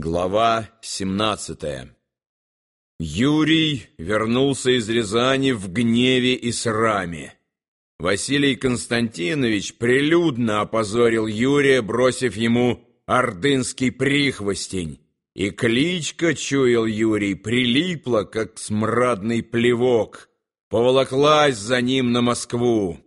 Глава 17 Юрий вернулся из Рязани в гневе и сраме. Василий Константинович прилюдно опозорил Юрия, бросив ему ордынский прихвостень, и кличка, чуял Юрий, прилипла, как смрадный плевок, поволоклась за ним на Москву.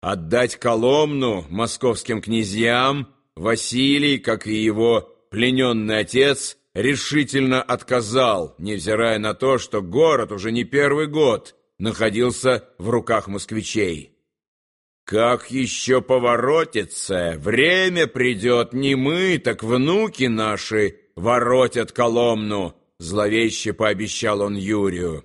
Отдать Коломну московским князьям Василий, как и его плененный отец решительно отказал, невзирая на то, что город уже не первый год находился в руках москвичей. «Как еще поворотится? Время придет, не мы, так внуки наши воротят Коломну», зловеще пообещал он Юрию.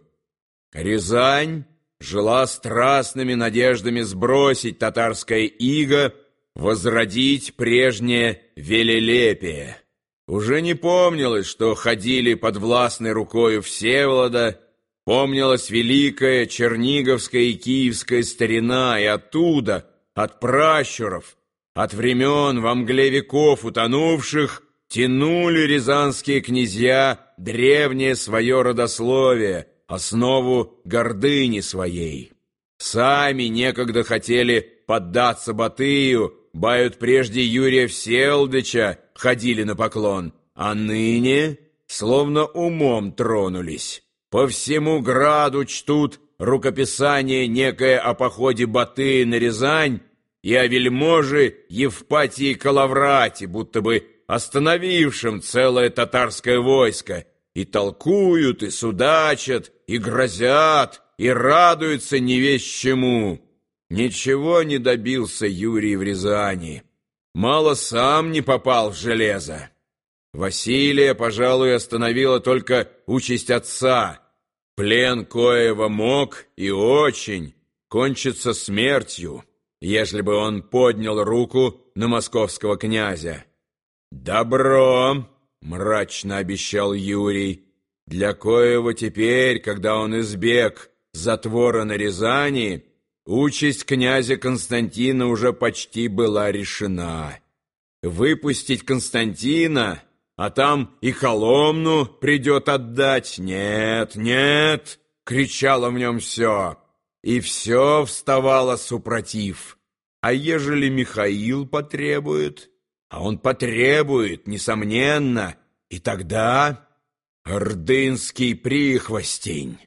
Рязань жила страстными надеждами сбросить татарское иго, возродить прежнее велелепие. Уже не помнилось, что ходили под властной рукою Всеволода, помнилась великая черниговская и киевская старина, и оттуда, от пращуров, от времен во мгле веков утонувших, тянули рязанские князья древнее свое родословие, основу гордыни своей. Сами некогда хотели поддаться Батыю, бают прежде Юрия Всеволодыча, ходили на поклон, а ныне словно умом тронулись. По всему граду чтут рукописание некое о походе Батыя на Рязань и о вельможе Евпатии Калаврате, будто бы остановившем целое татарское войско, и толкуют, и судачат, и грозят, и радуются не весь чему. Ничего не добился Юрий в Рязани мало сам не попал в железо. Василия, пожалуй, остановила только участь отца. Плен коего мог и очень кончиться смертью, ежели бы он поднял руку на московского князя. «Добро!» — мрачно обещал Юрий. «Для коего теперь, когда он избег затвора на Рязани, Участь князя Константина уже почти была решена. Выпустить Константина, а там и Коломну придет отдать. Нет, нет, кричало в нем все, и все вставало супротив. А ежели Михаил потребует? А он потребует, несомненно, и тогда ордынский прихвостень.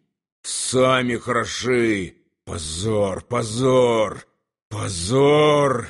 Сами хороши, Позор, позор, позор!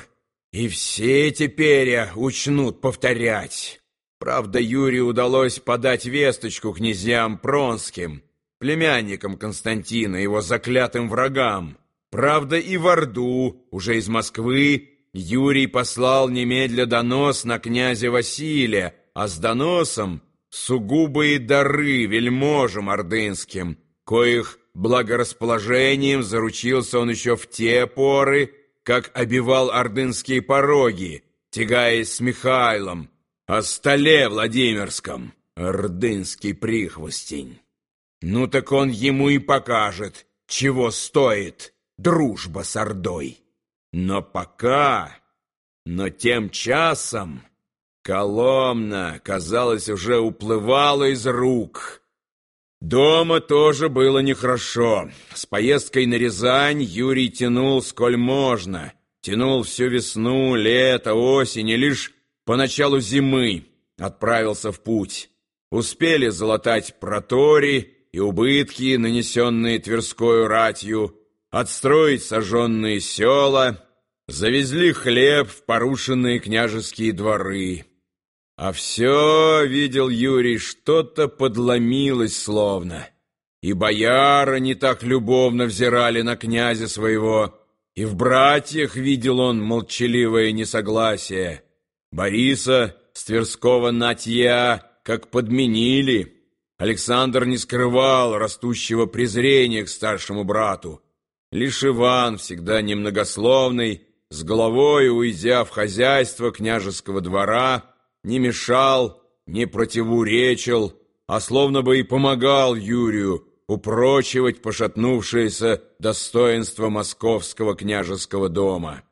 И все теперь учнут повторять. Правда, Юрию удалось подать весточку князьям Пронским, племянникам Константина, его заклятым врагам. Правда, и в Орду, уже из Москвы, Юрий послал немедля донос на князя Василия, а с доносом сугубые дары вельможам ордынским, коих благорасположением заручился он еще в те поры, как обивал ордынские пороги, тягаясь с Михайлом, о столе Владимирском, ордынский прихвостень. Ну так он ему и покажет, чего стоит дружба с Ордой. Но пока, но тем часом Коломна, казалось, уже уплывала из рук — Дома тоже было нехорошо. С поездкой на Рязань Юрий тянул сколь можно. Тянул всю весну, лето, осень и лишь по началу зимы отправился в путь. Успели залатать протори и убытки, нанесенные Тверскою ратью, отстроить сожженные села, завезли хлеб в порушенные княжеские дворы. А все, видел Юрий, что-то подломилось словно. И бояра не так любовно взирали на князя своего, и в братьях видел он молчаливое несогласие. Бориса с Тверского Натья как подменили. Александр не скрывал растущего презрения к старшему брату. Лишь Иван, всегда немногословный, с головой уйдя в хозяйство княжеского двора, не мешал, не противоречил, а словно бы и помогал Юрию упрочивать пошатнувшееся достоинство московского княжеского дома.